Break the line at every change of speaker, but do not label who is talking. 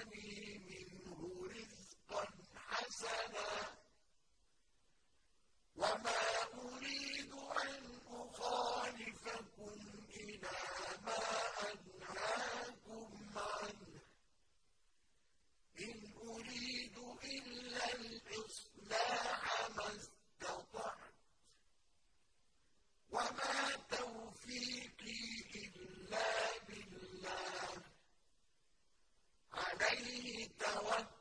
حميم تَوَكَّلْ